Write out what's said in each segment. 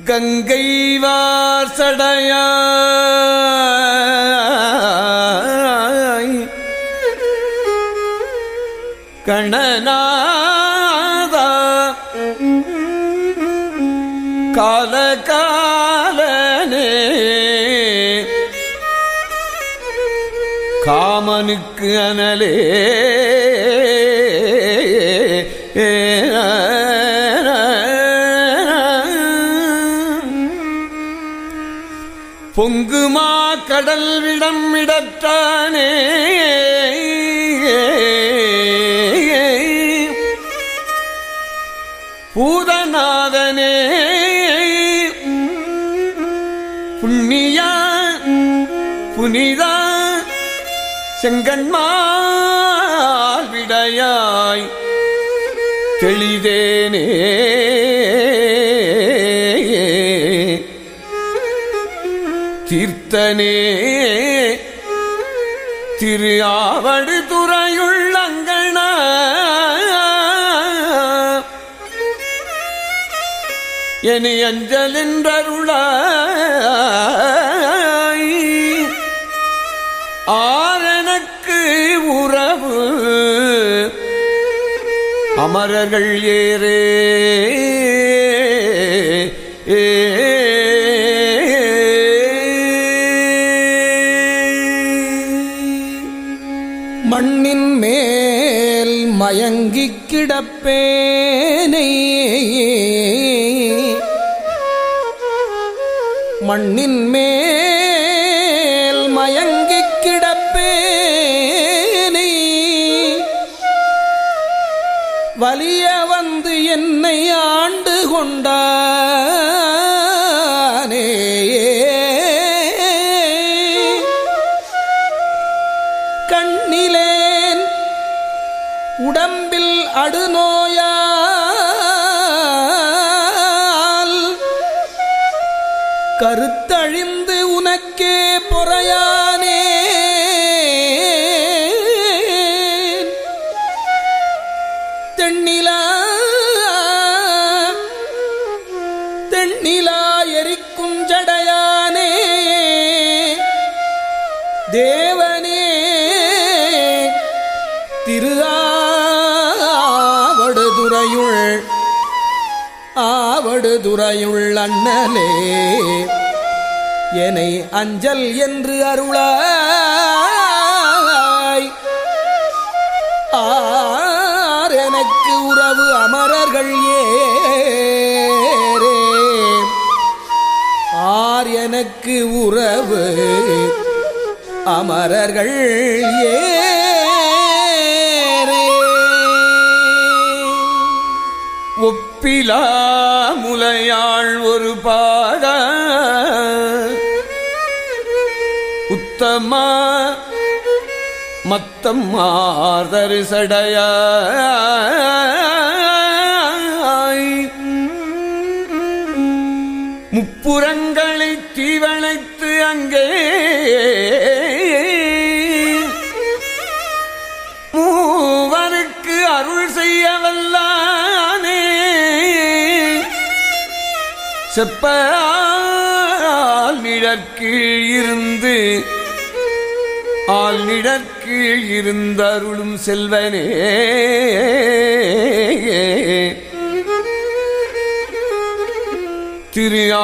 கங்கை வாசடையாய் கணநாதா கால காலனே. காமனுக்கு அனலே. ஏ பொங்குமா கடல் விடம் இடத்தானே பூதநாதனே புண்ணியா புனிதா செங்கன்மால் விடையாய் தெளிதேனே. தீர்த்தனே திரு ஆவடு துறையுள்ளங்கண எனி அஞ்சலென்றருளாய் ஆரனுக்கு உறவு அமரர்கள் ஏறே. ஏ மயங்கிக் கிடப்பேனை. மண்ணின் மேல் மயங்கிக் கிடப்பேனை. வலிய வந்து என்னை ஆண்டு கொண்டார். கருத்தழிந்து உனக்கே பொறையானே. தென்னிலா தென்னிலா எரிக்கும் ஜடையானே. தேவனே திருவடுதுறையுள் ஆவடுதுறையுள் அண்ணலே. என்னை அஞ்சல் என்று அருளாய். ஆர் எனக்கு உறவு அமரர்கள் ஏரே ஆர் எனக்கு உறவு அமரர்கள் ஏரே ஒப்பிலா முலையாள் ஒரு பாட உத்தமா மத்தம் மாதரு சடையாய். முப்புறங்களை தீவனைத்து அங்கே மூவருக்கு அருள் செய்யவல்லானே. செப்பால் நிழற்கீழ் இருந்து ஆள் நிழற்கீழ் இருந்தருளும் செல்வனே. திரு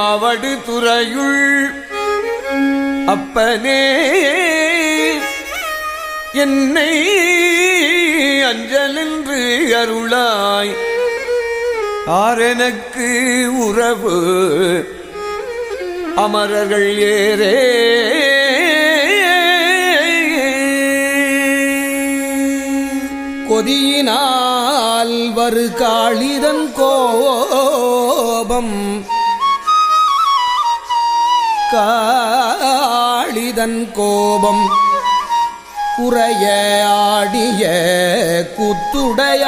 துறையுள் அப்பனே. என்னை அஞ்சலென்று அருளாய். ஆரெனக்கு உறவு அமரர்கள் ஏரே கொதியினால் வரு காளிதன் கோபம். காளிதன் கோபம். குறைய ஆடிய குத்துடைய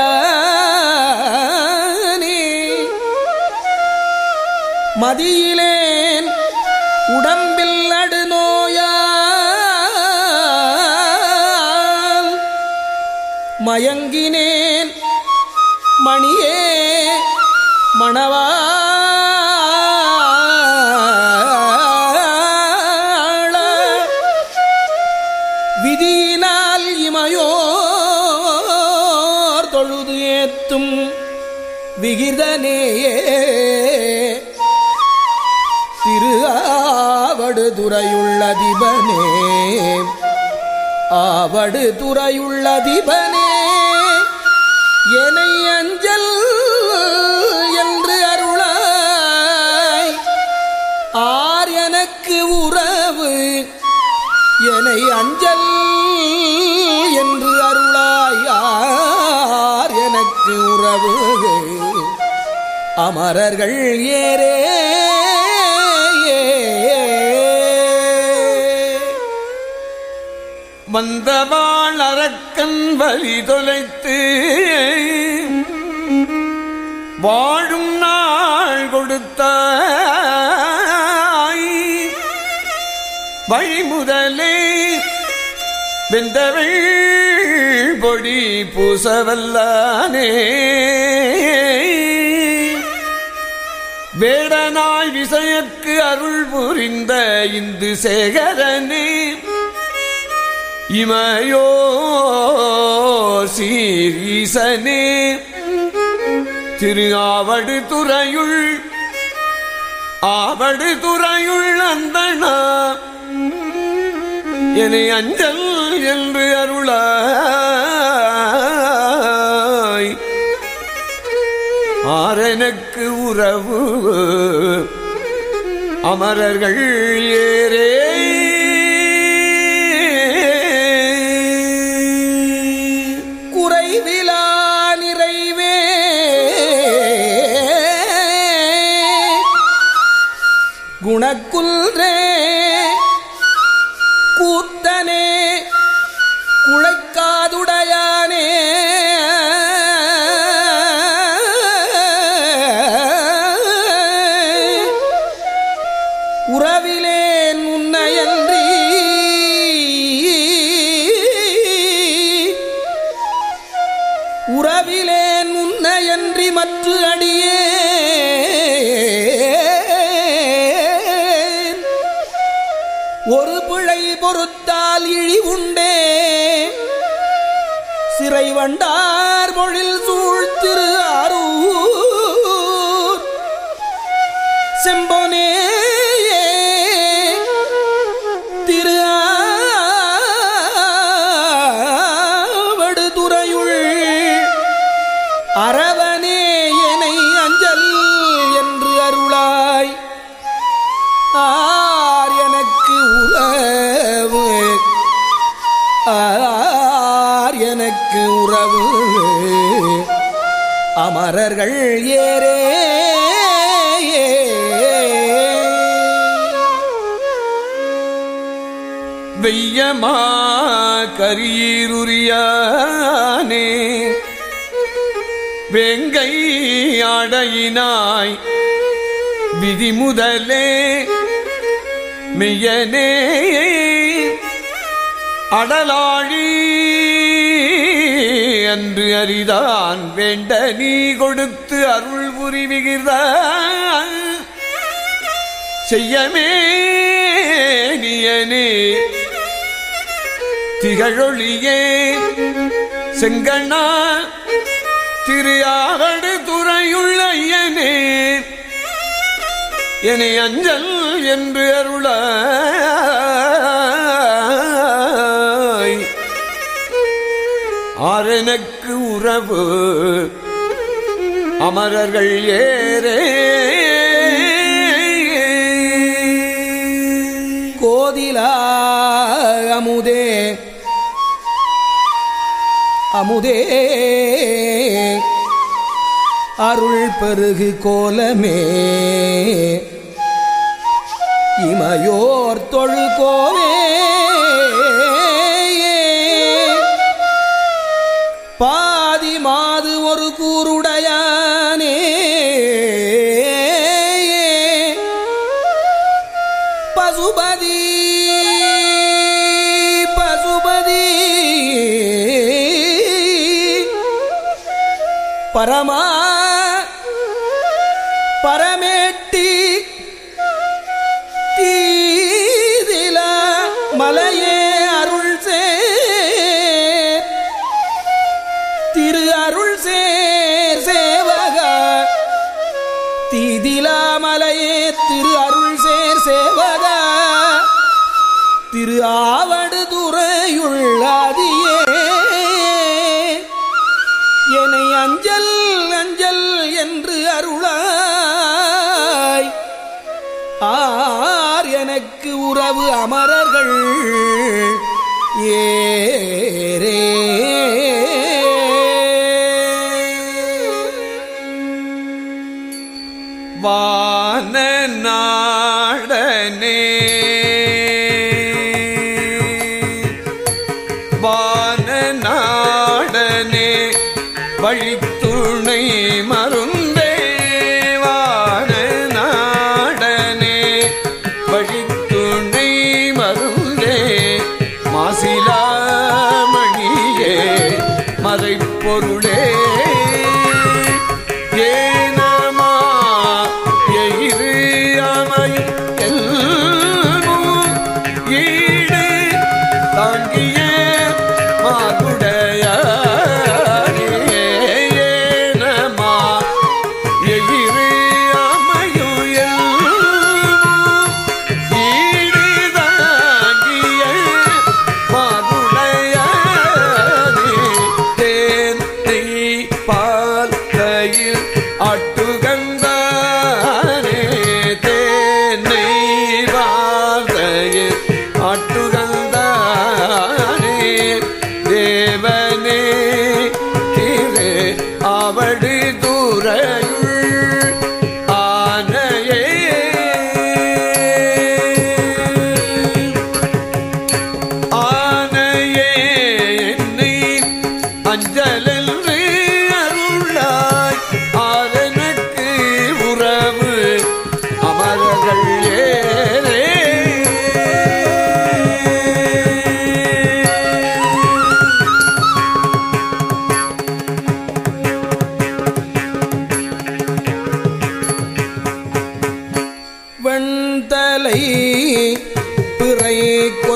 மதியிலேன் உடம்பில் மயங்கினேன். மணியே மணவா விதியினால் இமையோர் தொழுது ஏத்தும் விகிதனேயே. திரு ஆவடு துறையுள்ளதிபனே. ஆவடு துறையுள்ளதிபன். எனை அஞ்சல் என்று அருளாய். ஆர் எனக்கு உறவு எனை அஞ்சல் என்று அருளாய். ஆர் எனக்கு உறவு அமரர்கள் ஏரே வந்தவாள் அரக்கன் வழி தொலைத்து வாழும் நாள் கொடுத்த வழிமுதலே வெந்தவள் பொடி பூசவல்லானே. வேடனாய் விசயக்கு அருள் புரிந்த இந்து சேகரனே. இமயோ சீரீசனே. திரு ஆவடு துறையுள் ஆவடு துறையுள் அந்தனா என்னை அஞ்சல் என்று அருளாய். ஆரனுக்கு உறவு அமரர்கள் ஏரே உன்னையன்றி மற்ற அடியே ஒரு பிழை பொறுத்தால் இழி உண்டே சிறை வண்டா வெய்யமா கரியீருரியானே வெங்கை ஆடையினாய் விதிமுதலே மெய்யனே. அடலாழி என்று அறிதான் வேண்ட நீ கொடுத்து அருள் புரிவிகிறான் செய்யமே நீயனே. திகழொளியே செங்கண்ணா திரு துறையுள்ள ஐயனே என அஞ்சல் என்று அருள ஆரனுக்கு உறவு அமரர்கள் ஏறே. அமுதே அருள் பெருகு கோலமே. இமையோர் தொழுகோவே பாதி மாது ஒரு கூருடையானே பரமா பரமேட்டி தீதில மலையே அருள் சே திரு அருள் சேர் சேவக. தீதிலா மலையே திரு அருள் சேர் சேவக. திரு ஆவடு துறையுள்ளாதியே அமரர்கள். ஏ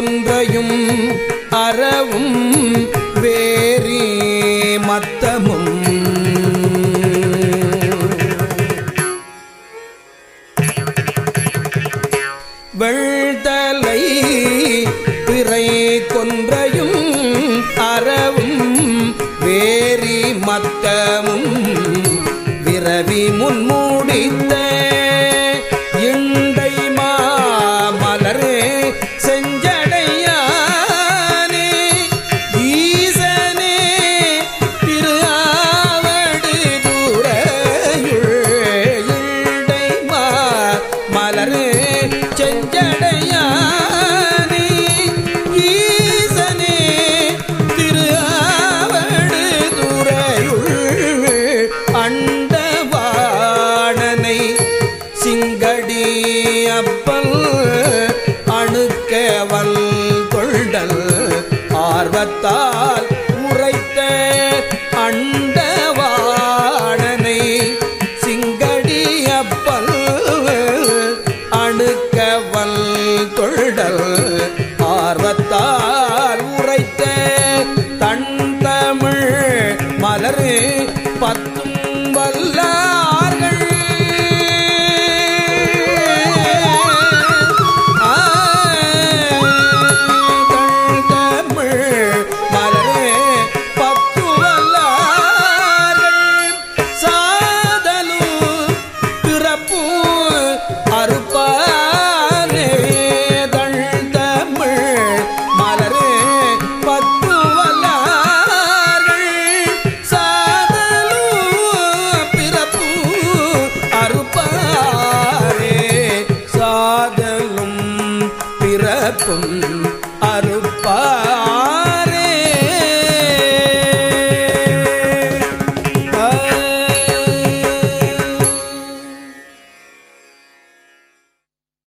ஒன்றையும் அறவும் வேறி மத்தமும். வெள்தலை பிறை கொன்றையும் அறவும் வேறி மத்தமும். விரவி முன்மூடித்த எண்